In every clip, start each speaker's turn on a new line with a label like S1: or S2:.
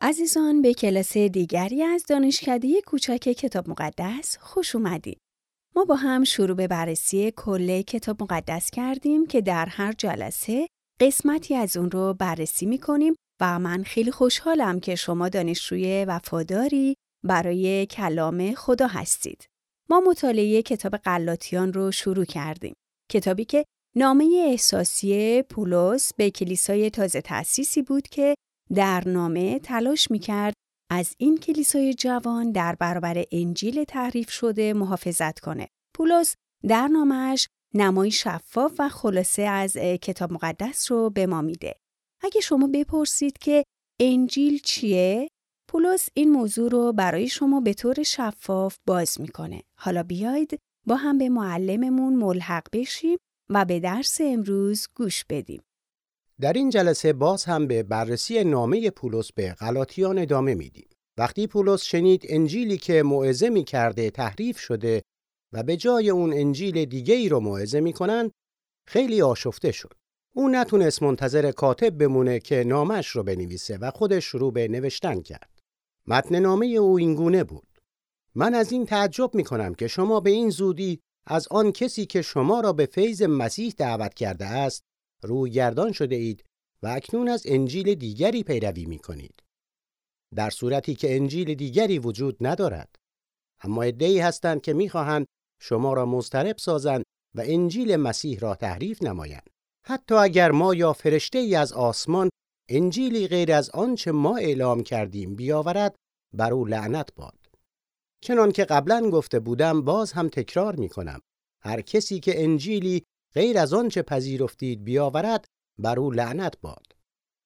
S1: عزیزان به کلاس دیگری از دانشکده کوچک کتاب مقدس خوش اومدید. ما با هم شروع به بررسی کل کتاب مقدس کردیم که در هر جلسه قسمتی از اون رو بررسی می کنیم و من خیلی خوشحالم که شما دانشجوی وفاداری برای کلام خدا هستید. ما مطالعه کتاب قلاتیان رو شروع کردیم. کتابی که نامه احساسی پولس به کلیسای تازه تأسیسی بود که در نامه تلاش می‌کرد از این کلیسای جوان در برابر انجیل تحریف شده محافظت کنه. پولس در نامش نمای شفاف و خلاصه از کتاب مقدس رو به ما میده. اگه شما بپرسید که انجیل چیه؟ پولس این موضوع رو برای شما به طور شفاف باز می‌کنه. حالا بیاید با هم به معلممون ملحق بشیم و به درس امروز گوش بدیم.
S2: در این جلسه باز هم به بررسی نامه پولس به غلاطیان ادامه میدیم. وقتی پولس شنید انجیلی که موعظه کرده تحریف شده و به جای اون انجیل دیگه ای رو موعظه می‌کنن خیلی آشفته شد. او نتونست منتظر کاتب بمونه که نامش رو بنویسه و خودش شروع به نوشتن کرد. متن نامه او اینگونه بود. من از این تعجب می کنم که شما به این زودی از آن کسی که شما را به فیض مسیح دعوت کرده است روی گردان شده اید و اکنون از انجیل دیگری پیروی می کنید. در صورتی که انجیل دیگری وجود ندارد. اما ادعی هستند که می‌خواهند شما را مضطرب سازند و انجیل مسیح را تحریف نمایند. حتی اگر ما یا فرشته ای از آسمان انجیلی غیر از آنچه ما اعلام کردیم بیاورد بر او لعنت باد. چنان که قبلا گفته بودم باز هم تکرار می کنم. هر کسی که انجیلی غیر از آنچه پذیرفتید بیاورد بر او لعنت باد.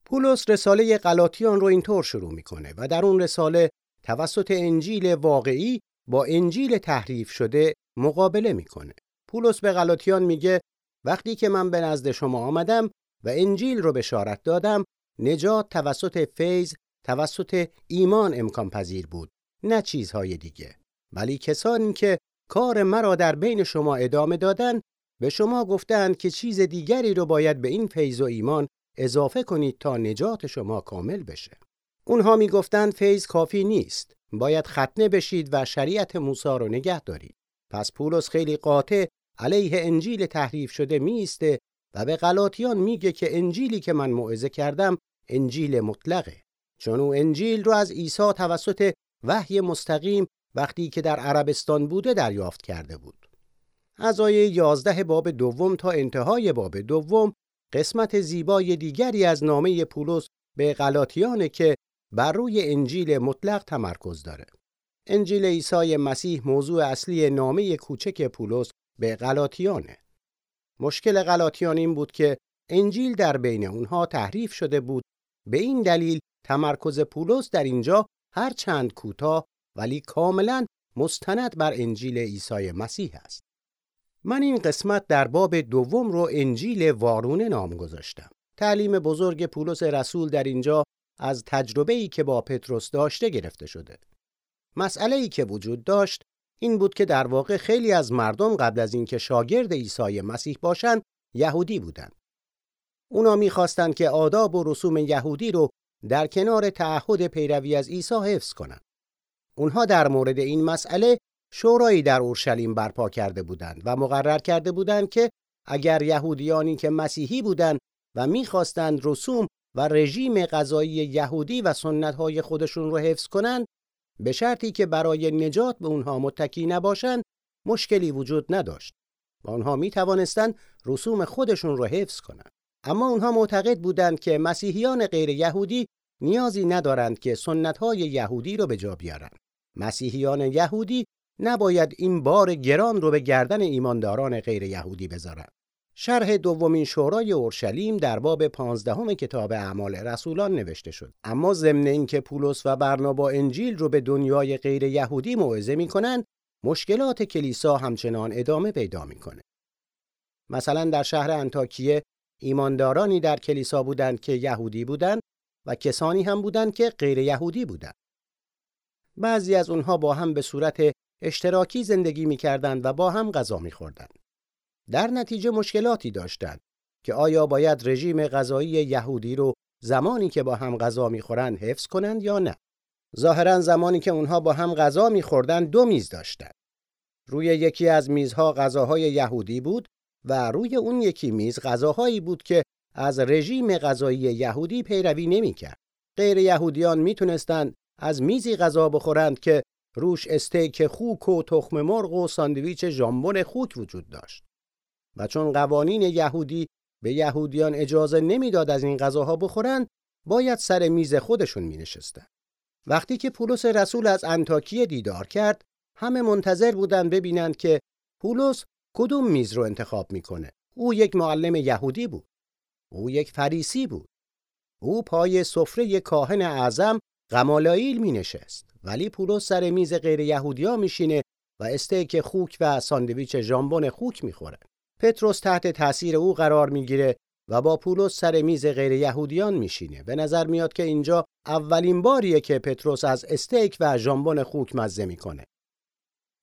S2: پولس رساله غلاطیان رو اینطور شروع می‌کنه و در اون رساله توسط انجیل واقعی با انجیل تحریف شده مقابله می‌کنه. پولس به غلاطیان میگه وقتی که من به نزد شما آمدم و انجیل رو بشارت دادم نجات توسط فیض توسط ایمان امکان پذیر بود نه چیزهای دیگه ولی کسانی که کار مرا در بین شما ادامه دادن به شما گفتند که چیز دیگری رو باید به این فیض و ایمان اضافه کنید تا نجات شما کامل بشه. اونها می‌گفتند فیض کافی نیست. باید ختنه بشید و شریعت موسی رو نگه دارید. پس پولس خیلی قاطع علیه انجیل تحریف شده میسته و به غلاطیان میگه که انجیلی که من موعظه کردم انجیل مطلقه. چون او انجیل رو از عیسی توسط وحی مستقیم وقتی که در عربستان بوده دریافت کرده بود. از آیه 11 باب دوم تا انتهای باب دوم قسمت زیبای دیگری از نامه پولس به غلاطیانه که بر روی انجیل مطلق تمرکز داره. انجیل عیسی مسیح موضوع اصلی نامه کوچک پولس به غلاطیانه. مشکل غلاطیان این بود که انجیل در بین اونها تحریف شده بود به این دلیل تمرکز پولس در اینجا هر چند کوتاه ولی کاملا مستند بر انجیل عیسی مسیح است. من این قسمت در باب دوم رو انجیل وارونه نام گذاشتم. تعلیم بزرگ پولس رسول در اینجا از تجربه ای که با پتروس داشته گرفته شده. مسئله ای که وجود داشت این بود که در واقع خیلی از مردم قبل از اینکه شاگرد عیسی مسیح باشند یهودی بودند. اونا می‌خواستند که آداب و رسوم یهودی رو در کنار تعهد پیروی از عیسی حفظ کنند. اونها در مورد این مسئله شورایی در اورشلیم برپا کرده بودند و مقرر کرده بودند که اگر یهودیانی که مسیحی بودند و می‌خواستند رسوم و رژیم غذایی یهودی و سنتهای خودشون رو حفظ کنند به شرطی که برای نجات به اونها متکی نباشند مشکلی وجود نداشت و آنها می توانستند رسوم خودشون رو حفظ کنند. اما اونها معتقد بودند که مسیحیان غیر یهودی نیازی ندارند که سنتهای یهودی رو به جا بیارند. مسیحیان یهودی نباید این بار گران رو به گردن ایمانداران غیر یهودی بذارند. شرح دومین شورای اورشلیم در باب پانزدهم کتاب اعمال رسولان نوشته شد. اما ضمن اینکه پولس و برنابا انجیل رو به دنیای غیر یهودی موعظه می‌کنند مشکلات کلیسا همچنان ادامه پیدا می‌کنه. مثلا در شهر انتاکیه ایماندارانی در کلیسا بودند که یهودی بودند و کسانی هم بودند که غیر یهودی بودند. بعضی از اونها با هم به صورت اشتراکی زندگی می‌کردند و با هم غذا میخوردند. در نتیجه مشکلاتی داشتند که آیا باید رژیم غذایی یهودی رو زمانی که با هم غذا می‌خورند حفظ کنند یا نه ظاهرا زمانی که اونها با هم غذا میخوردند دو میز داشتند روی یکی از میزها غذاهای یهودی بود و روی اون یکی میز غذاهایی بود که از رژیم غذایی یهودی پیروی نمی‌کرد. غیر یهودیان می‌تونستند از میزی غذا بخورند که روش استیک خوک و تخم مرغ و ساندویچ ژامبون خوک وجود داشت. و چون قوانین یهودی به یهودیان اجازه نمی‌داد از این غذاها بخورند، باید سر میز خودشون می نشستن. وقتی که پولس رسول از انتاکیه دیدار کرد، همه منتظر بودند ببینند که پولس کدوم میز رو انتخاب می‌کنه. او یک معلم یهودی بود. او یک فریسی بود. او پای سفره کاهن اعظم غمالائیل می نشست. ولی پولس سر میز غیر یهودیا میشینه و استیک خوک و ساندویچ ژامبون خوک می‌خوره. پتروس تحت تاثیر او قرار می‌گیره و با پولس سر میز غیر یهودیان میشینه. به نظر میاد که اینجا اولین باریه که پتروس از استیک و ژامبون خوک مزه می‌کنه.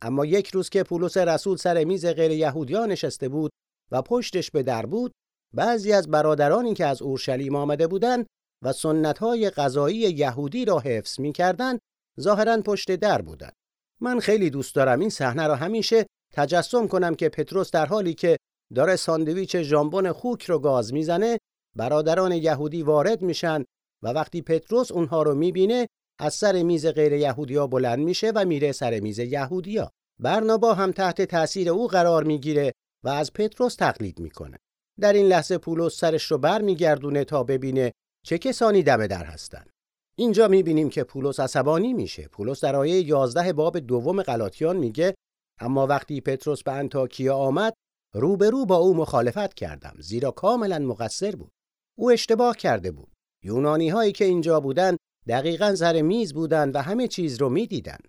S2: اما یک روز که پولس رسول سر میز غیر یهودیان نشسته بود و پشتش به در بود، بعضی از برادرانی که از اورشلیم آمده بودند و سنت‌های غذایی یهودی را حفظ می‌کردند، ظاهرا پشت در بودند. من خیلی دوست دارم این صحنه را همیشه تجسم کنم که پتروس در حالی که داره ساندویچ ژامبون خوک رو گاز می‌زنه برادران یهودی وارد میشن و وقتی پتروس اونها رو می‌بینه از سر میز غیر یهودیا بلند میشه و میره سر میز یهودیا برنابا هم تحت تاثیر او قرار می‌گیره و از پتروس تقلید می‌کنه در این لحظه پولس سرش رو برمیگردونه تا ببینه چه کسانی دم در هستن اینجا می‌بینیم که پولس عصبانی میشه. پولس در آیه 11 باب دوم غلاطیان میگه اما وقتی پتروس به انتاکیا آمد روبرو با او مخالفت کردم زیرا کاملا مقصر بود. او اشتباه کرده بود. یونانی هایی که اینجا بودن دقیقا سر میز بودند و همه چیز رو می‌دیدند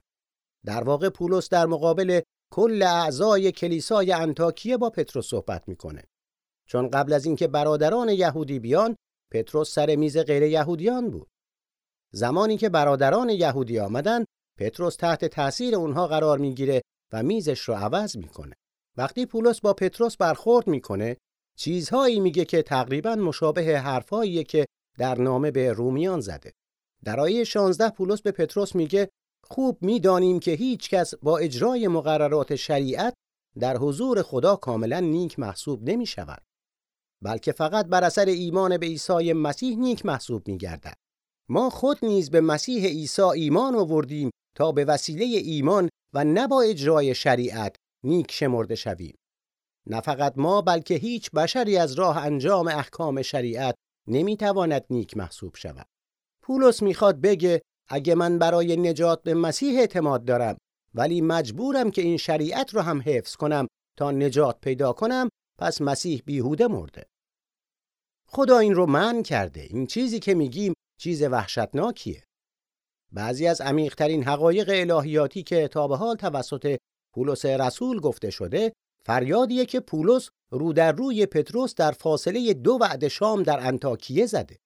S2: در واقع پولس در مقابل کل اعضای کلیسای انتاکیه با پتروس صحبت می‌کنه. چون قبل از اینکه برادران یهودی بیان پتروس سر میز غیر یهودیان بود. زمانی که برادران یهودی آمدن پتروس تحت تاثیر اونها قرار می‌گیره و میزش رو عوض می‌کنه. وقتی پولس با پتروس برخورد می‌کنه چیزهایی میگه که تقریبا مشابه حرفهاییه که در نامه به رومیان زده. در آیه 16 پولس به پتروس میگه خوب می‌دانیم که هیچ کس با اجرای مقررات شریعت در حضور خدا کاملا نیک محسوب نمی شود بلکه فقط بر اثر ایمان به عیسی مسیح نیک محسوب می گردد. ما خود نیز به مسیح عیسی ایمان آوردیم تا به وسیله ایمان و نه با اجرای شریعت نیک شمرده شویم. نه فقط ما بلکه هیچ بشری از راه انجام احکام شریعت نمی‌تواند نیک محسوب شود. پولس می‌خواد بگه اگه من برای نجات به مسیح اعتماد دارم ولی مجبورم که این شریعت رو هم حفظ کنم تا نجات پیدا کنم پس مسیح بیهوده مرده. خدا این رو من کرده. این چیزی که میگیم چیز وحشتناکیه. بعضی از عمیقترین حقایق الهیاتی که تا به حال توسط پولس رسول گفته شده فریادیه که پولس رو در روی پتروس در فاصله دو وعده شام در انتاکیه زده.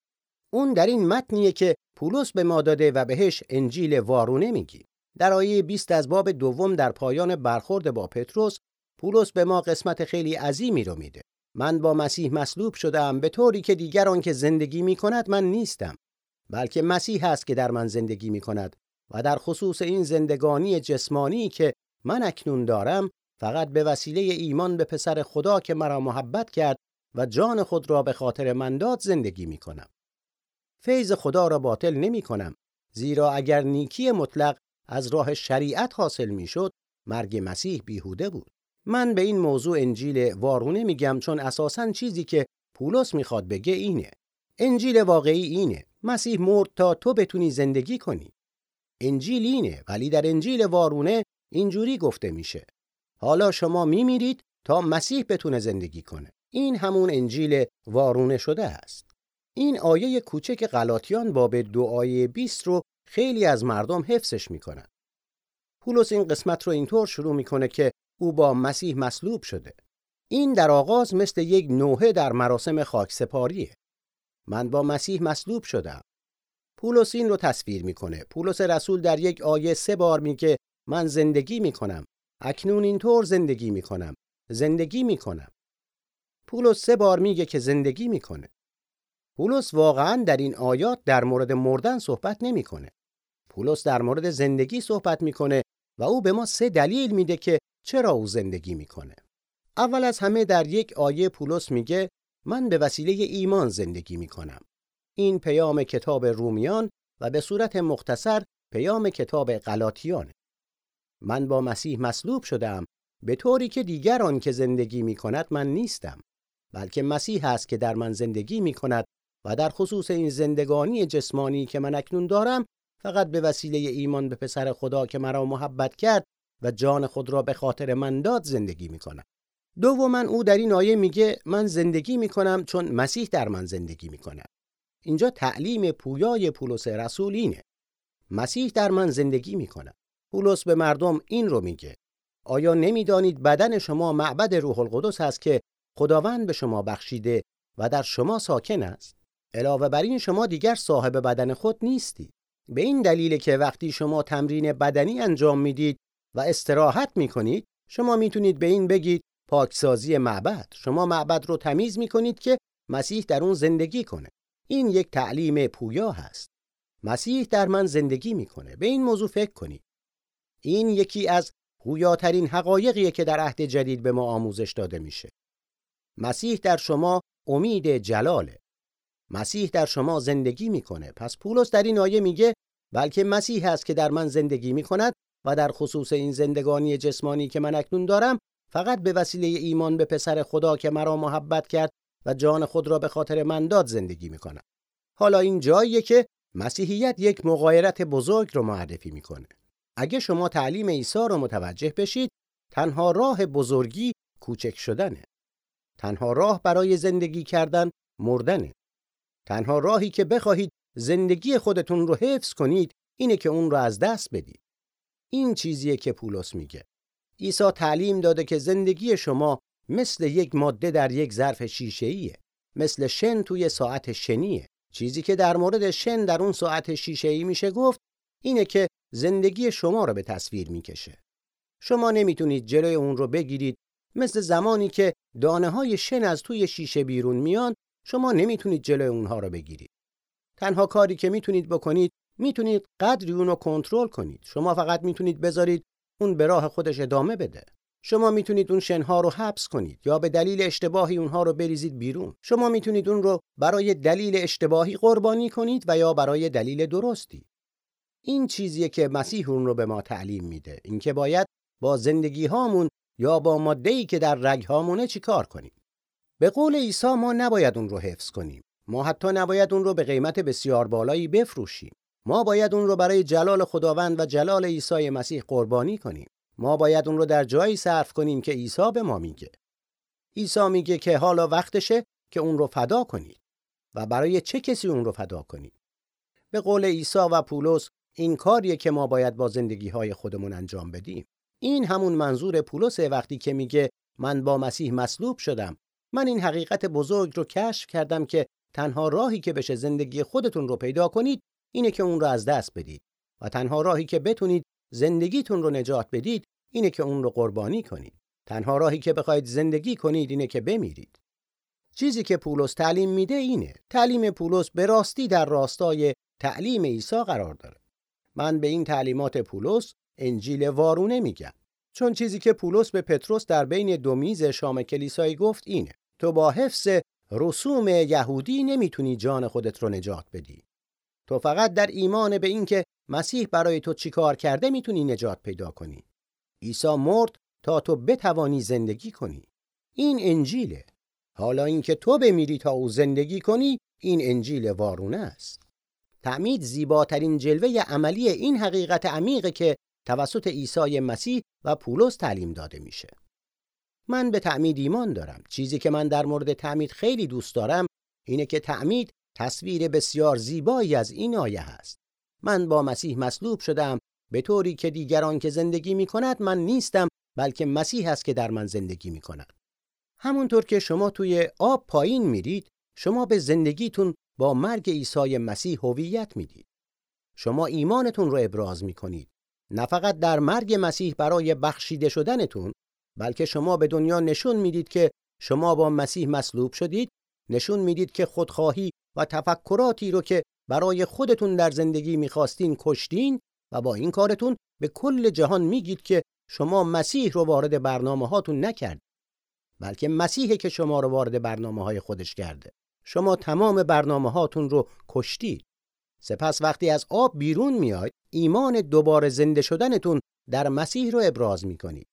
S2: اون در این متنیه که پولس به ما داده و بهش انجیل وارونه میگی. در آیه 20 از باب دوم در پایان برخورد با پتروس پولس به ما قسمت خیلی عظیمی رو میده. من با مسیح مصلوب شدم به طوری که دیگر آن که زندگی می کند من نیستم بلکه مسیح است که در من زندگی می کند و در خصوص این زندگانی جسمانی که من اکنون دارم فقط به وسیله ایمان به پسر خدا که مرا محبت کرد و جان خود را به خاطر من داد زندگی می کنم. فیض خدا را باطل نمی کنم زیرا اگر نیکی مطلق از راه شریعت حاصل می شد مرگ مسیح بیهوده بود. من به این موضوع انجیل وارونه میگم چون اساساً چیزی که پولس می‌خواد بگه اینه. انجیل واقعی اینه. مسیح مرد تا تو بتونی زندگی کنی. انجیل اینه ولی در انجیل وارونه اینجوری گفته میشه. حالا شما میمیرید تا مسیح بتونه زندگی کنه. این همون انجیل وارونه شده است. این آیه کوچک غلاطیان باب دو آیه 20 رو خیلی از مردم حفظش می‌کنن. پولس این قسمت رو اینطور شروع می‌کنه که او با مسیح مصلوب شده. این در آغاز مثل یک نوحه در مراسم خاکسپاریه. من با مسیح مصلوب شدم. پولس این رو تصویر می‌کنه. پولس رسول در یک آیه سه بار میگه من زندگی می‌کنم. اکنون اینطور زندگی می‌کنم. زندگی می‌کنم. پولس سه بار میگه که زندگی می‌کنه. پولس واقعا در این آیات در مورد مردن صحبت نمی‌کنه. پولس در مورد زندگی صحبت می‌کنه و او به ما سه دلیل میده که چرا او زندگی می‌کنه. اول از همه در یک آیه پولس میگه من به وسیله ایمان زندگی می‌کنم. این پیام کتاب رومیان و به صورت مختصر پیام کتاب غلاطیانه. من با مسیح مصلوب شدم به طوری که دیگران که زندگی می کند من نیستم بلکه مسیح است که در من زندگی می کند و در خصوص این زندگانی جسمانی که من اکنون دارم فقط به وسیله ایمان به پسر خدا که مرا محبت کرد و جان خود را به خاطر من داد زندگی می کنم. دوما او در این آیه میگه من زندگی می کنم چون مسیح در من زندگی می کند. اینجا تعلیم پویای پولس رسول اینه. مسیح در من زندگی می کند. پولس به مردم این رو میگه آیا نمی‌دانید بدن شما معبد روح القدس است که خداوند به شما بخشیده و در شما ساکن است علاوه بر این شما دیگر صاحب بدن خود نیستید به این دلیل که وقتی شما تمرین بدنی انجام می‌دید و استراحت می‌کنید شما می‌تونید به این بگید پاکسازی معبد شما معبد رو تمیز می‌کنید که مسیح در اون زندگی کنه این یک تعلیم پویا هست مسیح در من زندگی می‌کنه به این موضوع فکر کنید این یکی از گویاترین حقایقیه که در عهد جدید به ما آموزش داده میشه. مسیح در شما امید جلاله. مسیح در شما زندگی می‌کنه. پس پولس در این آیه میگه بلکه مسیح است که در من زندگی می‌کند و در خصوص این زندگانی جسمانی که من اکنون دارم فقط به وسیله ایمان به پسر خدا که مرا محبت کرد و جان خود را به خاطر من داد زندگی می‌کنم. حالا این جاییه که مسیحیت یک مغایرت بزرگ رو معرفی می‌کنه. اگه شما تعلیم عیسی رو متوجه بشید تنها راه بزرگی کوچک شدنه تنها راه برای زندگی کردن مردنه تنها راهی که بخواهید زندگی خودتون رو حفظ کنید اینه که اون رو از دست بدید این چیزیه که پولس میگه عیسی تعلیم داده که زندگی شما مثل یک ماده در یک ظرف شیشه‌ایه مثل شن توی ساعت شنیه چیزی که در مورد شن در اون ساعت شیشه‌ای میشه گفت اینه که زندگی شما رو به تصویر می‌کشه. شما نمی‌تونید جلوی اون رو بگیرید مثل زمانی که دانه های شن از توی شیشه بیرون میان شما نمی‌تونید جلوی اونها رو بگیرید. تنها کاری که می‌تونید بکنید می‌تونید قدری اون کنترل کنید. شما فقط می‌تونید بذارید اون به راه خودش ادامه بده. شما می‌تونید اون شنها رو حبس کنید یا به دلیل اشتباهی اونها رو بریزید بیرون. شما می‌تونید اون رو برای دلیل اشتباهی قربانی کنید و یا برای دلیل درستی. این چیزیه که مسیح اون رو به ما تعلیم میده اینکه باید با زندگی هامون یا با ماده‌ای که در رگ هامونه چیکار کنیم به قول عیسی ما نباید اون رو حفظ کنیم ما حتی نباید اون رو به قیمت بسیار بالایی بفروشیم ما باید اون رو برای جلال خداوند و جلال عیسی مسیح قربانی کنیم. ما باید اون رو در جایی صرف کنیم که عیسی به ما میگه. عیسی میگه که حالا وقتشه که اون رو فدا کنید. و برای چه کسی اون رو فدا کنید؟ به قول عیسی و پولس این کاریه که ما باید با زندگی های خودمون انجام بدیم. این همون منظور پولس وقتی که میگه من با مسیح مصلوب شدم. من این حقیقت بزرگ رو کشف کردم که تنها راهی که بشه زندگی خودتون رو پیدا کنید اینه که اون رو از دست بدید و تنها راهی که بتونید زندگیتون رو نجات بدید اینه که اون رو قربانی کنید. تنها راهی که بخواید زندگی کنید اینه که بمیرید. چیزی که پولس تعلیم میده اینه. تعلیم پولس به راستی در راستای تعلیم عیسی قرار داره. من به این تعلیمات پولس انجیل وارونه میگم. چون چیزی که پولس به پتروس در بین دو میز شام کلیسایی گفت اینه. تو با حفظ رسوم یهودی نمی‌تونی جان خودت رو نجات بدی. تو فقط در ایمان به اینکه مسیح برای تو چیکار کرده می‌تونی نجات پیدا کنی عیسی مرد تا تو بتوانی زندگی کنی این انجیله حالا اینکه تو بمیری تا او زندگی کنی این انجیل وارونه است تعمید زیباترین جلوه عملی این حقیقت عمیقه که توسط عیسی مسیح و پولس تعلیم داده میشه. من به تعمید ایمان دارم. چیزی که من در مورد تعمید خیلی دوست دارم اینه که تعمید تصویر بسیار زیبایی از این آیه هست. من با مسیح مصلوب شدم به طوری که دیگران که زندگی می کند من نیستم بلکه مسیح است که در من زندگی می کند. همونطور که شما توی آب پایین میرید شما به زندگیتون با مرگ عیسی مسیح هویت می‌دید. شما ایمانتون رو ابراز می‌کنید. نه فقط در مرگ مسیح برای بخشیده شدنتون بلکه شما به دنیا نشون می‌دید که شما با مسیح مصلوب شدید نشون می‌دید که خودخواهی و تفکراتی رو که برای خودتون در زندگی می‌خواستین کشتین و با این کارتون به کل جهان میگید که شما مسیح رو وارد برنامه هاتون نکرد بلکه مسیحی که شما رو وارد برنامه های خودش کرده. شما تمام برنامه هاتون رو کشتید. سپس وقتی از آب بیرون میاید ایمان دوباره زنده شدنتون در مسیح رو ابراز می‌کنید.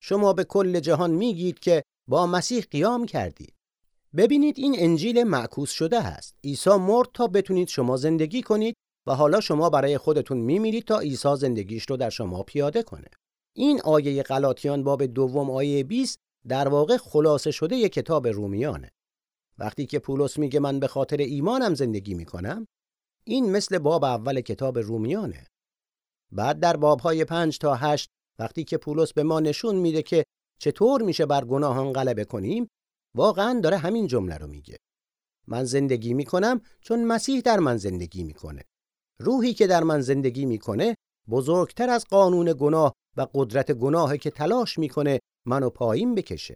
S2: شما به کل جهان میگید که با مسیح قیام کردید. ببینید این انجیل معکوس شده است. عیسی مرد تا بتونید شما زندگی کنید و حالا شما برای خودتون میمیرید تا عیسی زندگیش رو در شما پیاده کنه. این آیه غلاطیان باب دوم آیه 20 در واقع خلاصه شده ی کتاب رومیانه. وقتی که پولس میگه من به خاطر ایمانم زندگی می‌کنم این مثل باب اول کتاب رومیانه. بعد در بابهای پنج تا هشت وقتی که پولس به ما نشون میده که چطور میشه بر گناهان غلبه کنیم واقعا داره همین جمله رو میگه. من زندگی می‌کنم چون مسیح در من زندگی می‌کنه. روحی که در من زندگی می‌کنه بزرگتر از قانون گناه و قدرت گناه که تلاش می‌کنه منو پایین بکشه.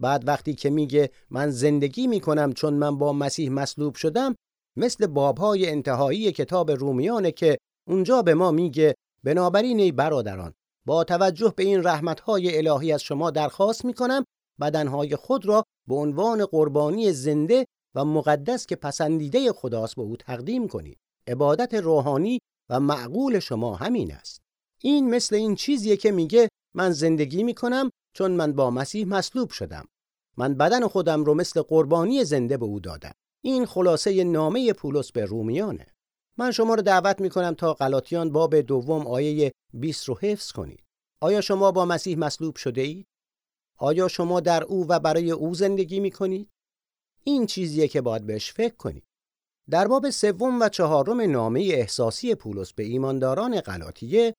S2: بعد وقتی که میگه من زندگی می‌کنم چون من با مسیح مصلوب شدم مثل بابهای انتهایی کتاب رومیانه که اونجا به ما میگه بنابراین ای برادران با توجه به این رحمتهای الهی از شما درخواست می‌کنم بدنهای خود را به عنوان قربانی زنده و مقدس که پسندیده خداست به او تقدیم کنید. عبادت روحانی و معقول شما همین است. این مثل این چیزیه که میگه من زندگی می‌کنم چون من با مسیح مصلوب شدم. من بدن خودم رو مثل قربانی زنده به او دادم. این خلاصه نامه پولس به رومیانه. من شما رو دعوت می‌کنم تا غلاطیان باب دوم آیه 20 رو حفظ کنید. آیا شما با مسیح مصلوب شده اید؟ آیا شما در او و برای او زندگی می‌کنید؟ این چیزیه که باید بهش فکر کنید. در باب سوم و چهارم نامه احساسی پولس به ایمانداران غلاطیه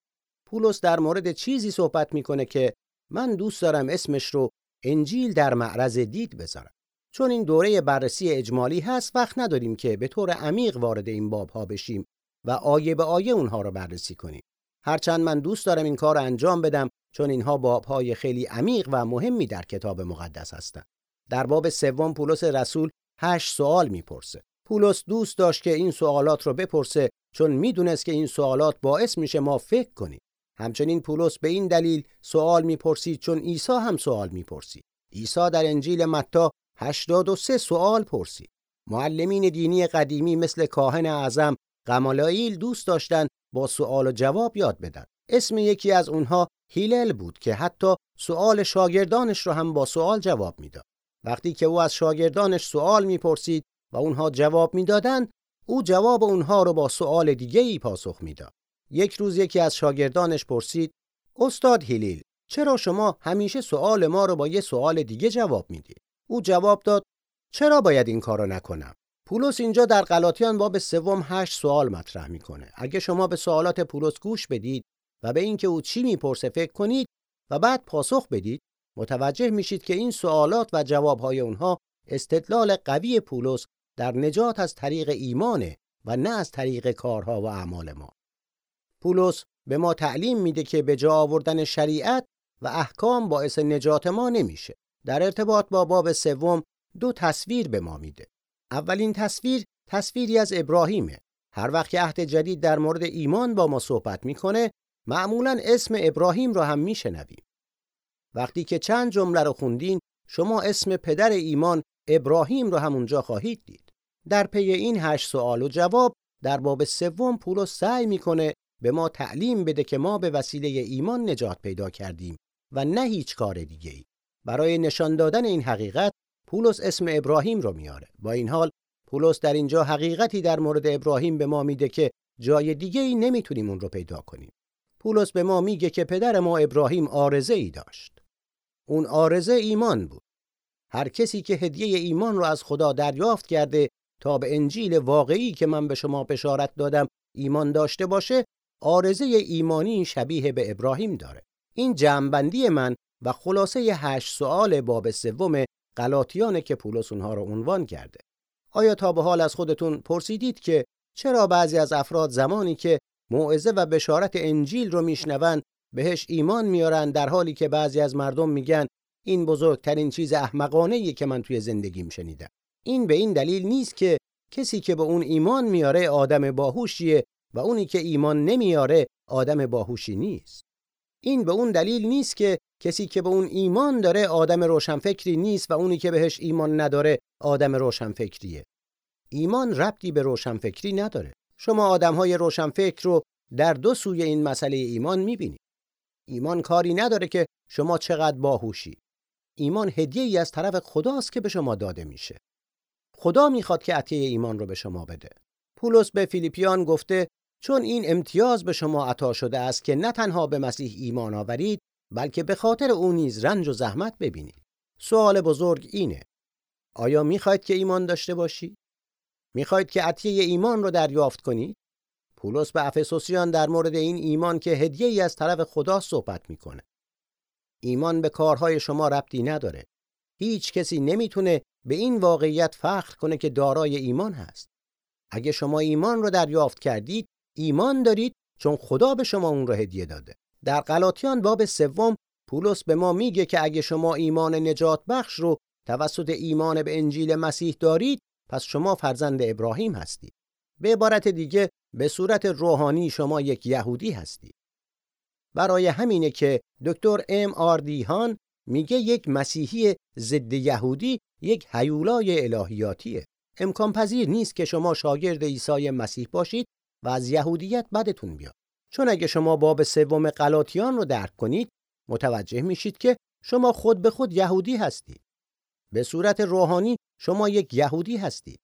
S2: پولس در مورد چیزی صحبت می‌کنه که من دوست دارم اسمش رو انجیل در معرض دید بذارم. چون این دوره بررسی اجمالی هست وقت نداریم که به طور عمیق وارد این باب ها بشیم و آیه به آیه اونها رو بررسی کنیم. هرچند من دوست دارم این کار انجام بدم چون اینها باب های خیلی عمیق و مهمی در کتاب مقدس هستند. در باب سوم پولس رسول هشت سوال می‌پرسه. پولس دوست داشت که این سوالات رو بپرسه چون می‌دونست که این سوالات باعث میشه ما فکر کنیم. همچنین پولس به این دلیل سوال می‌پرسید چون عیسی هم سوال می‌پرسید. عیسی در انجیل متی 83 سوال پرسید. معلمین دینی قدیمی مثل کاهن اعظم غمالائیل دوست داشتن با سوال و جواب یاد بدن. اسم یکی از اونها هیلل بود که حتی سوال شاگردانش رو هم با سوال جواب می‌داد. وقتی که او از شاگردانش سوال می‌پرسید و اونها جواب می‌دادند او جواب اونها رو با سوال دیگه ای پاسخ می‌داد. یک روز یکی از شاگردانش پرسید استاد هیلیل چرا شما همیشه سوال ما رو با یه سوال دیگه جواب می‌دید او جواب داد چرا باید این کارو نکنم؟ پولس اینجا در غلاطیان باب سوم هشت سوال مطرح می‌کنه. اگه شما به سوالات پولس گوش بدید و به اینکه او چی می‌پرسه فکر کنید و بعد پاسخ بدید متوجه میشید که این سوالات و جوابهای اونها استدلال قوی پولس در نجات از طریق ایمانه و نه از طریق کارها و اعمال ما. پولس به ما تعلیم میده که به جا آوردن شریعت و احکام باعث نجات ما نمیشه. در ارتباط با باب سوم دو تصویر به ما میده. اولین تصویر تصویری از ابراهیمه. هر وقت که عهد جدید در مورد ایمان با ما صحبت می‌کنه معمولا اسم ابراهیم رو هم میشنویم وقتی که چند جمله رو خوندین شما اسم پدر ایمان ابراهیم رو همونجا خواهید دید در پی این هشت سوال و جواب در باب سوم پولس سعی می‌کنه به ما تعلیم بده که ما به وسیله ایمان نجات پیدا کردیم و نه هیچ کار دیگه ای. برای نشان دادن این حقیقت پولس اسم ابراهیم رو میاره. با این حال پولس در اینجا حقیقتی در مورد ابراهیم به ما میده که جای دیگه ای نمی‌تونیم اون رو پیدا کنیم. پولس به ما میگه که پدر ما ابراهیم آرزه ای داشت. اون آرزه ایمان بود. هر کسی که هدیه ایمان رو از خدا دریافت کرده تا به انجیل واقعی که من به شما بشارت دادم ایمان داشته باشه آرزه ایمانی شبیه به ابراهیم داره این جمعبندی من و خلاصه هشت سوال باب سوم غلاطیانه که پولس اونها رو عنوان کرده آیا تا به حال از خودتون پرسیدید که چرا بعضی از افراد زمانی که موعظه و بشارت انجیل رو میشنون بهش ایمان میارن در حالی که بعضی از مردم میگن این بزرگترین چیز احمقانه که من توی زندگیم شنیدم. این به این دلیل نیست که کسی که به اون ایمان میاره آدم باهوشیه و اونی که ایمان نمیاره آدم باهوشی نیست. این به اون دلیل نیست که کسی که به اون ایمان داره آدم روشنفکری نیست و اونی که بهش ایمان نداره آدم روشنفکریه. ایمان ربطی به روشنفکری نداره. شما آدمهای روشنفکر رو در دو سوی این مسئله ایمان می‌بینید ایمان کاری نداره که شما چقدر باهوشی. ایمان هدیه ای از طرف خداست که به شما داده میشه. خدا می‌خواد که عطیه ایمان رو به شما بده. پولس به فیلیپیان گفته چون این امتیاز به شما عطا شده است که نه تنها به مسیح ایمان آورید بلکه به خاطر او نیز رنج و زحمت ببینید. سوال بزرگ اینه. آیا می‌خواید که ایمان داشته باشید می‌خواید که عطیه ایمان رو دریافت کنید پولس به افسوسیان در مورد این ایمان که هدیه ای از طرف خدا صحبت می‌کنه. ایمان به کارهای شما ربطی نداره. هیچ کسی نمی‌تونه به این واقعیت فخر کنه که دارای ایمان هست. اگه شما ایمان رو دریافت کردید ایمان دارید چون خدا به شما اون رو هدیه داده. در غلاطیان باب سوم پولس به ما میگه که اگه شما ایمان نجات بخش رو توسط ایمان به انجیل مسیح دارید پس شما فرزند ابراهیم هستید به عبارت دیگه به صورت روحانی شما یک یهودی هستید برای همینه که دکتر ام آر دیهان میگه یک مسیحی ضد یهودی یک حیولای الهیاتیه. امکان پذیر نیست که شما شاگرد عیسی مسیح باشید و از یهودیت بدتون بیاد. چون اگه شما باب سوم غلاطیان رو درک کنید متوجه میشید که شما خود به خود یهودی هستید. به صورت روحانی شما یک یهودی هستید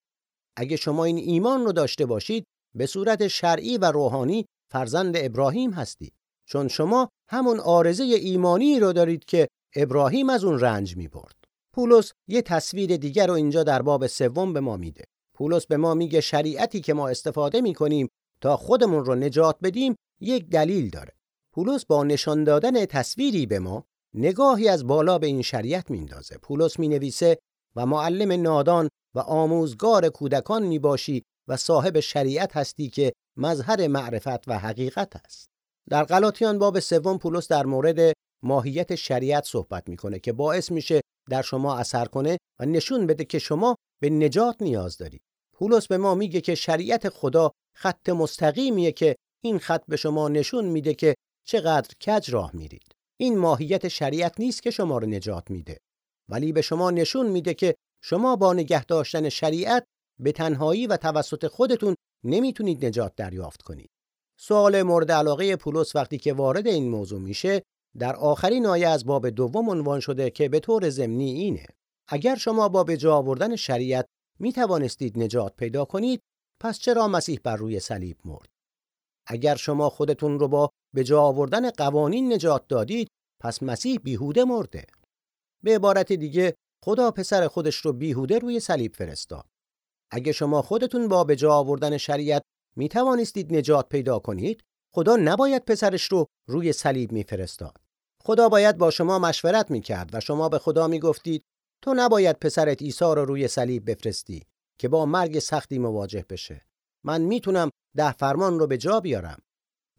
S2: اگه شما این ایمان رو داشته باشید به صورت شرعی و روحانی فرزند ابراهیم هستید چون شما همون آرزه ایمانی رو دارید که ابراهیم از اون رنج می برد. پولس یه تصویر دیگر رو اینجا در باب سوم به ما میده. پولس به ما میگه شریعتی که ما استفاده می کنیم تا خودمون رو نجات بدیم یک دلیل داره. پولس با نشان دادن تصویری به ما نگاهی از بالا به این شریعت میندازه. پولس می نویسه و معلم نادان و آموزگار کودکان می باشی و صاحب شریعت هستی که مظهر معرفت و حقیقت است. در غلاطیان باب سوم پولس در مورد ماهیت شریعت صحبت می‌کنه که باعث میشه در شما اثر کنه و نشون بده که شما به نجات نیاز دارید. پولس به ما میگه که شریعت خدا خط مستقیمیه که این خط به شما نشون میده که چقدر کج راه میرید. این ماهیت شریعت نیست که شما رو نجات میده ولی به شما نشون میده که شما با نگه داشتن شریعت به تنهایی و توسط خودتون نمی‌تونید نجات دریافت کنید. سوال مورد علاقه پولس وقتی که وارد این موضوع میشه در آخرین آیه از باب دوم عنوان شده که به طور ضمنی اینه اگر شما با به جا آوردن شریعت می توانستید نجات پیدا کنید پس چرا مسیح بر روی صلیب مرد اگر شما خودتون رو با به جا آوردن قوانین نجات دادید پس مسیح بیهوده مرده به عبارت دیگه خدا پسر خودش رو بیهوده روی صلیب فرستاد. اگه شما خودتون با به جا آوردن شریعت می توانستید نجات پیدا کنید خدا نباید پسرش رو روی صلیب میفرستاد. خدا باید با شما مشورت می‌کرد و شما به خدا می‌گفتید تو نباید پسرت عیسی رو روی صلیب بفرستی که با مرگ سختی مواجه بشه. من می‌تونم ده فرمان رو به جا بیارم.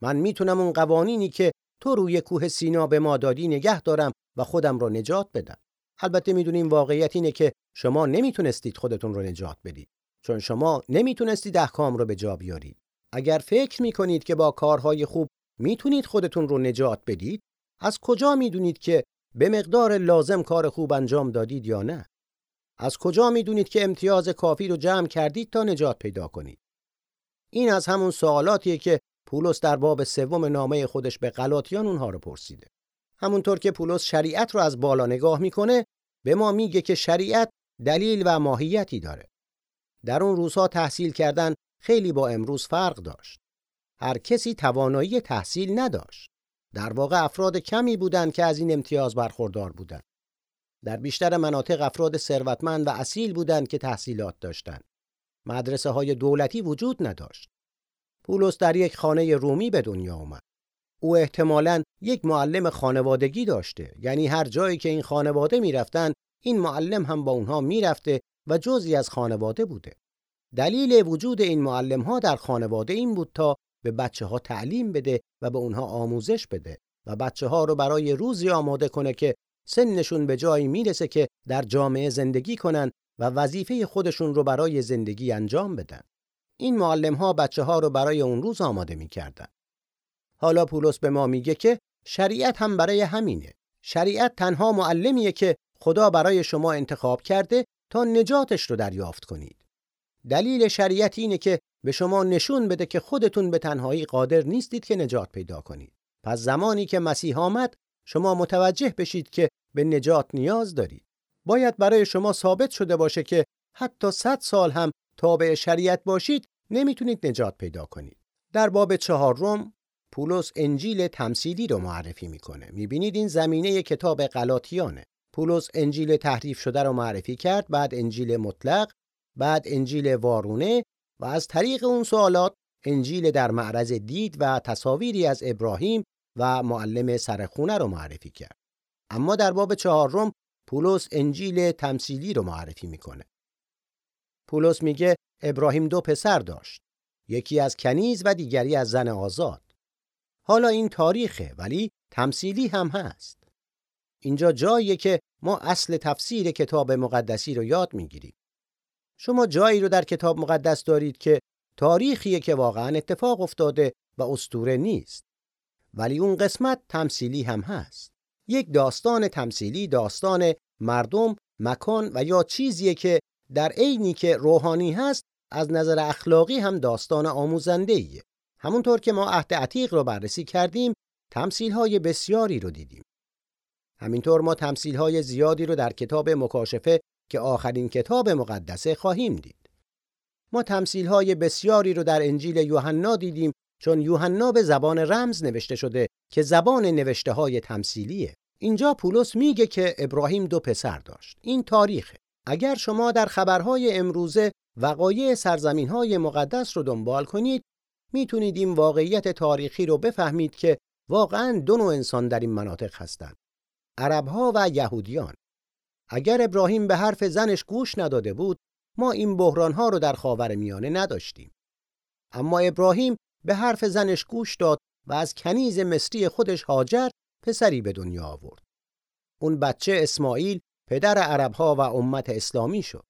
S2: من می‌تونم اون قوانینی که تو روی کوه سینا به ما دادی نگه دارم و خودم رو نجات بدم. البته می‌دونیم واقعیت اینه که شما نمی‌تونستید خودتون رو نجات بدید. چون شما نمی‌تونستید احکام رو به جا بیارید. اگر فکر می‌کنید که با کارهای خوب می‌تونید خودتون رو نجات بدید از کجا می‌دونید که به مقدار لازم کار خوب انجام دادید یا نه؟ از کجا می‌دونید که امتیاز کافی رو جمع کردید تا نجات پیدا کنید؟ این از همون سوالاتیه که پولس در باب سوم نامه خودش به غلاطیان اونها رو پرسیده همونطور که پولس شریعت رو از بالا نگاه می‌کنه به ما میگه که شریعت دلیل و ماهیتی داره در اون روزها تحصیل کردن خیلی با امروز فرق داشت. هر کسی توانایی تحصیل نداشت. در واقع افراد کمی بودند که از این امتیاز برخوردار بودند. در بیشتر مناطق افراد ثروتمند و اصیل بودند که تحصیلات داشتند. مدرسه های دولتی وجود نداشت. پولس در یک خانه رومی به دنیا آمد. او احتمالاً یک معلم خانوادگی داشته یعنی هر جایی که این خانواده می‌رفتن این معلم هم با اونها می‌رفته و جزی از خانواده بوده دلیل وجود این معلم ها در خانواده این بود تا به بچه ها تعلیم بده و به اونها آموزش بده و بچه ها رو برای روزی آماده کنه که سنشون به جایی می‌رسه که در جامعه زندگی کنن و وظیفه خودشون رو برای زندگی انجام بدن. این معلم ها بچه ها رو برای اون روز آماده می‌کردن. حالا پولس به ما میگه که شریعت هم برای همینه. شریعت تنها معلمیه که خدا برای شما انتخاب کرده تا نجاتش رو دریافت کنید. دلیل شریعت اینه که به شما نشون بده که خودتون به تنهایی قادر نیستید که نجات پیدا کنید. پس زمانی که مسیح آمد شما متوجه بشید که به نجات نیاز دارید. باید برای شما ثابت شده باشه که حتی صد سال هم تابع شریعت باشید نمی‌تونید نجات پیدا کنید. در باب چهارم پولس انجیل تمثیلی رو معرفی می‌کنه. می‌بینید این زمینه کتاب غلاطیانه. پولس انجیل تحریف شده رو معرفی کرد، بعد انجیل مطلق، بعد انجیل وارونه و از طریق اون سوالات انجیل در معرض دید و تصاویری از ابراهیم و معلم سرخونه رو معرفی کرد. اما در باب چهارم پولس انجیل تمثیلی رو معرفی می‌کنه. پولس میگه ابراهیم دو پسر داشت. یکی از کنیز و دیگری از زن آزاد. حالا این تاریخه ولی تمثیلی هم هست. اینجا جاییه که ما اصل تفسیر کتاب مقدسی رو یاد می‌گیریم. شما جایی رو در کتاب مقدس دارید که تاریخیه که واقعا اتفاق افتاده و استوره نیست. ولی اون قسمت تمثیلی هم هست. یک داستان تمثیلی داستان مردم، مکان و یا چیزیه که در عینی که روحانی هست از نظر اخلاقی هم داستان آموزنده ایه. همونطور که ما عهد عتیق رو بررسی کردیم تمثیل های بسیاری رو دیدیم. همینطور ما تمثیل های زیادی رو در کتاب مکاشفه که آخرین کتاب مقدسه خواهیم دید. ما تمثیل های بسیاری رو در انجیل یوحنا دیدیم چون یوحنا به زبان رمز نوشته شده که زبان نوشته های تمثیلیه. اینجا پولس میگه که ابراهیم دو پسر داشت. این تاریخه. اگر شما در خبرهای امروزه وقایع سرزمین های مقدس رو دنبال کنید می‌تونید این واقعیت تاریخی رو بفهمید که واقعا دو نوع انسان در این مناطق هستند. عربها و یهودیان. اگر ابراهیم به حرف زنش گوش نداده بود ما این بحرانها رو در خاور میانه نداشتیم. اما ابراهیم به حرف زنش گوش داد و از کنیز مصری خودش هاجر پسری به دنیا آورد. اون بچه اسماعیل پدر عربها و امت اسلامی شد.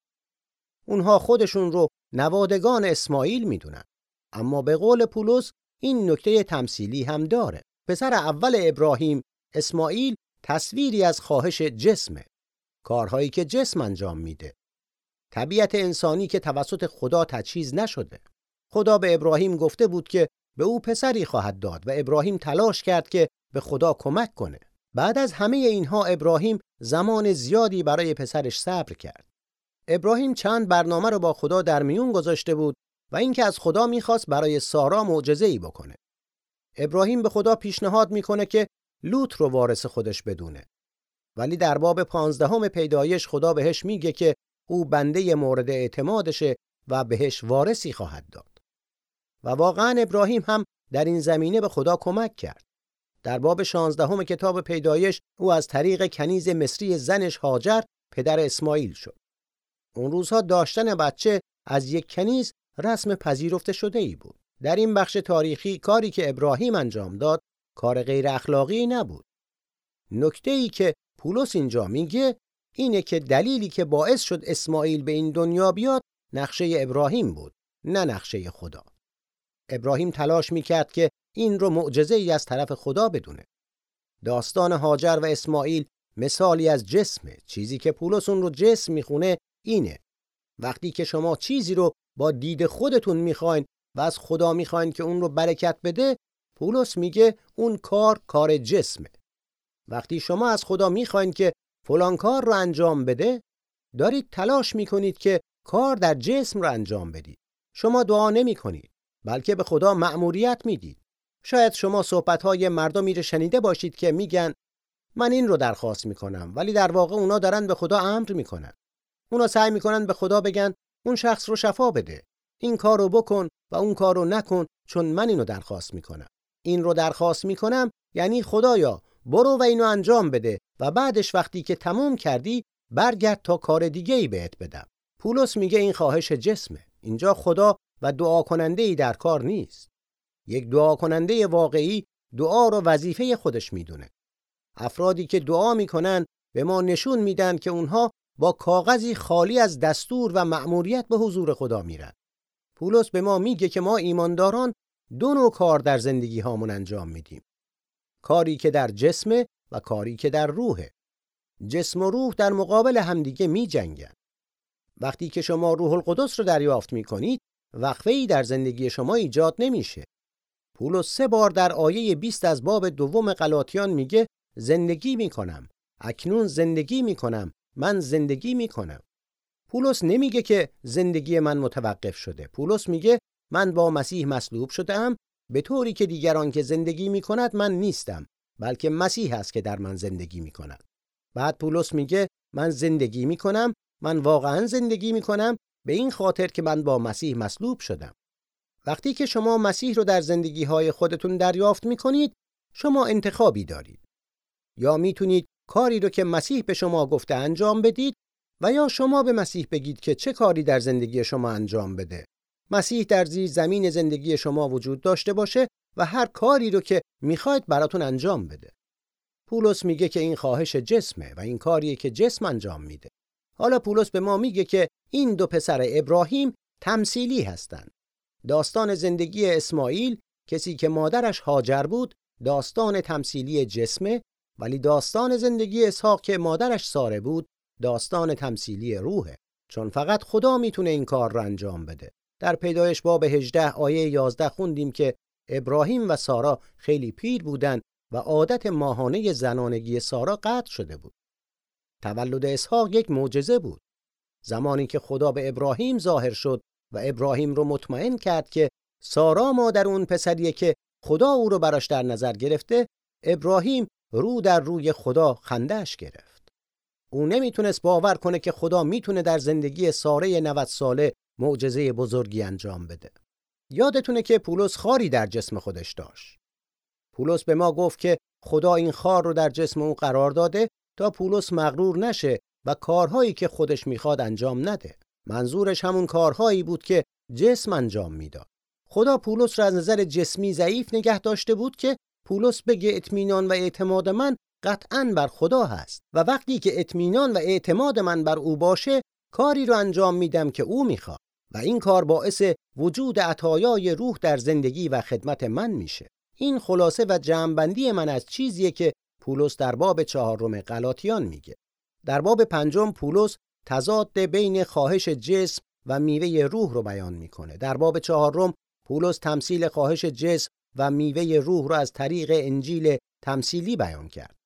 S2: اونها خودشون رو نوادگان اسماعیل می‌دونن. اما به قول پولس این نکته تمثیلی هم داره. پسر اول ابراهیم اسماعیل تصویری از خواهش جسمه. کارهایی که جسم انجام میده. طبیعت انسانی که توسط خدا تجهیز نشده. خدا به ابراهیم گفته بود که به او پسری خواهد داد و ابراهیم تلاش کرد که به خدا کمک کنه. بعد از همه اینها ابراهیم زمان زیادی برای پسرش صبر کرد. ابراهیم چند برنامه رو با خدا در میون گذاشته بود و اینکه از خدا می‌خواست برای سارا معجزه‌ای بکنه. ابراهیم به خدا پیشنهاد می‌کنه که لوط رو وارث خودش بدونه. ولی در باب پانزدهم پیدایش خدا بهش میگه که او بنده مورد اعتمادشه و بهش وارثی خواهد داد. و واقعا ابراهیم هم در این زمینه به خدا کمک کرد. در باب شانزدهم کتاب پیدایش او از طریق کنیز مصری زنش هاجر پدر اسماعیل شد. اون روزها داشتن بچه از یک کنیز رسم پذیرفته شده ای بود. در این بخش تاریخی کاری که ابراهیم انجام داد کار غیر اخلاقی نبود. نکته ای که پولس اینجا میگه اینه که دلیلی که باعث شد اسماعیل به این دنیا بیاد نقشه ابراهیم بود نه نقشه خدا. ابراهیم تلاش می‌کرد که این رو معجزه ای از طرف خدا بدونه. داستان هاجر و اسماعیل مثالی از جسمه. چیزی که پولس اون رو جسم می‌خونه اینه. وقتی که شما چیزی رو با دید خودتون می‌خواین و از خدا می‌خواین که اون رو برکت بده پولس میگه اون کار کار جسمه. وقتی شما از خدا می‌خواین که فلان کار رو انجام بده دارید تلاش می‌کنید که کار در جسم رو انجام بدید. شما دعا نمی کنید بلکه به خدا مأموریت می‌دید. شاید شما صحبتهای مردمی رو شنیده باشید که میگن من این رو درخواست می‌کنم ولی در واقع اونا دارن به خدا امر می‌کنن. اونا سعی می‌کنن به خدا بگن اون شخص رو شفا بده. این کار رو بکن و اون کار رو نکن چون من اینو درخواست می‌کنم. این رو درخواست می‌کنم یعنی خدایا برو و اینو انجام بده و بعدش وقتی که تموم کردی برگرد تا کار دیگه ای بهت بدم. پولس میگه این خواهش جسمه. اینجا خدا و دعا کننده ای در کار نیست. یک دعا کننده واقعی دعا رو وظیفه خودش می‌دونه. افرادی که دعا می‌کنن به ما نشون میدن که اونها با کاغذی خالی از دستور و مأموریت به حضور خدا میرن. پولس به ما میگه که ما ایمانداران دو نوع کار در زندگی هامون انجام میدیم. کاری که در جسم و کاری که در روحه. جسم و روح در مقابل همدیگه می جنگن. وقتی که شما روح القدس رو دریافت می کنید وقفه ای در زندگی شما ایجاد نمیشه. پولس سه بار در آیه 20 از باب دوم غلاطیان میگه زندگی می‌کنم. اکنون زندگی می‌کنم. من زندگی می‌کنم. پولس نمیگه که زندگی من متوقف شده. پولس میگه من با مسیح مصلوب شدم به طوری که دیگران که زندگی می‌کند من نیستم بلکه مسیح است که در من زندگی می‌کند. بعد پولس میگه من زندگی می‌کنم من واقعا زندگی می‌کنم به این خاطر که من با مسیح مصلوب شدم. وقتی که شما مسیح رو در زندگی های خودتون دریافت می‌کنید شما انتخابی دارید. یا می‌تونید کاری رو که مسیح به شما گفته انجام بدید و یا شما به مسیح بگید که چه کاری در زندگی شما انجام بده. مسیح در زیر زمین زندگی شما وجود داشته باشه و هر کاری رو که می‌خواید براتون انجام بده. پولس میگه که این خواهش جسمه و این کاریه که جسم انجام میده. حالا پولس به ما میگه که این دو پسر ابراهیم تمثیلی هستند. داستان زندگی اسماعیل کسی که مادرش هاجر بود داستان تمثیلی جسمه ولی داستان زندگی اسحاق که مادرش ساره بود داستان تمثیلی روحه. چون فقط خدا می‌تونه این کار رو انجام بده. در پیدایش باب 18 آیه 11 خوندیم که ابراهیم و سارا خیلی پیر بودند و عادت ماهانه زنانگی سارا قطع شده بود. تولد اسحاق یک معجزه بود. زمانی که خدا به ابراهیم ظاهر شد و ابراهیم رو مطمئن کرد که سارا مادر اون پسریه که خدا او رو براش در نظر گرفته ابراهیم رو در روی خدا خندش گرفت. او نمی‌تونست باور کنه که خدا می‌تونه در زندگی ساره 90 ساله معجزه بزرگی انجام بده. یادتونه که پولس خاری در جسم خودش داشت. پولس به ما گفت که خدا این خار رو در جسم او قرار داده تا پولس مغرور نشه و کارهایی که خودش می‌خواد انجام نده. منظورش همون کارهایی بود که جسم انجام می‌داد. خدا پولس را از نظر جسمی ضعیف نگه داشته بود که پولس بگه اطمینان و اعتماد من قطعا بر خدا هست و وقتی که اطمینان و اعتماد من بر او باشه کاری رو انجام میدم که او می‌خواد و این کار باعث وجود عطایای روح در زندگی و خدمت من میشه. این خلاصه و جمعبندی من از چیزیه که پولس در باب چهارم غلاطیان میگه. در باب پنجم پولس تضاد بین خواهش جسم و میوه روح رو بیان می‌کنه. در باب چهارم پولس تمثیل خواهش جسم و میوه روح رو از طریق انجیل تمثیلی بیان کرد.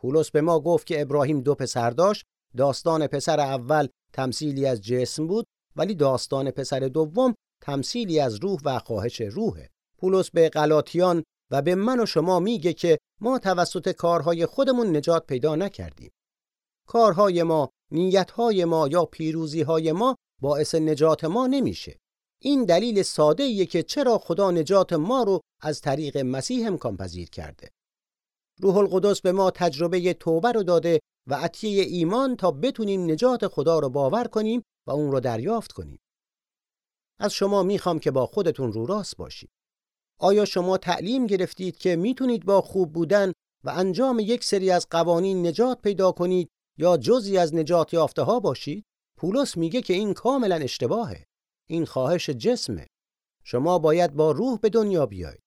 S2: پولس به ما گفت که ابراهیم دو پسر داشت. داستان پسر اول تمثیلی از جسم بود ولی داستان پسر دوم تمثیلی از روح و خواهش روحه. پولس به غلاطیان و به من و شما میگه که ما توسط کارهای خودمون نجات پیدا نکردیم. کارهای ما نیتهای ما یا پیروزیهای ما باعث نجات ما نمیشه. این دلیل ساده ایه که چرا خدا نجات ما رو از طریق مسیح امکان پذیر کرده. روح القدس به ما تجربه توبه رو داده و عطیه ایمان تا بتونیم نجات خدا رو باور کنیم و اون رو دریافت کنیم. از شما می‌خوام که با خودتون رو راست باشید. آیا شما تعلیم گرفتید که می‌تونید با خوب بودن و انجام یک سری از قوانین نجات پیدا کنید یا جزی از نجات یافته ها باشید؟ پولس میگه که این کاملا اشتباهه. این خواهش جسمه. شما باید با روح به دنیا بیاید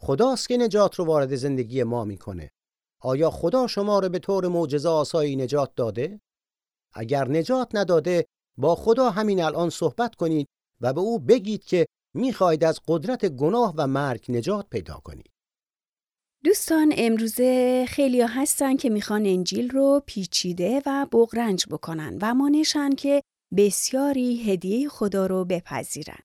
S2: خداست که نجات رو وارد زندگی ما می‌کنه. آیا خدا شما رو به طور معجزه آسایی نجات داده؟ اگر نجات نداده با خدا همین الان صحبت کنید و به او بگید که می‌خواهید از قدرت گناه و مرگ نجات پیدا کنید.
S1: دوستان امروزه خیلی هستن که می‌خوان انجیل رو پیچیده و بغرنج بکنن و مانشن که بسیاری هدیه خدا رو بپذیرن.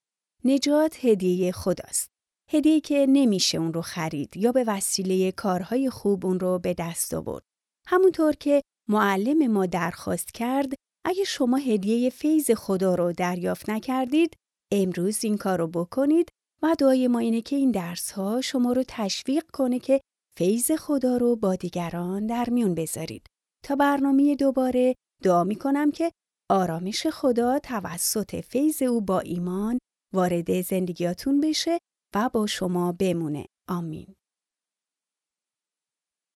S1: نجات هدیه خداست. هدیه که نمیشه اون رو خرید یا به وسیله کارهای خوب اون رو به دست آورد. همونطور که معلم ما درخواست کرد اگه شما هدیه فیض خدا رو دریافت نکردید امروز این کار رو بکنید و دعای ما اینه که این درس ها شما رو تشویق کنه که فیض خدا رو با دیگران در میون بذارید. تا برنامه دوباره دعا می کنم که آرامش خدا توسط فیض او با ایمان وارد زندگیاتون بشه و با شما بمونه. آمین.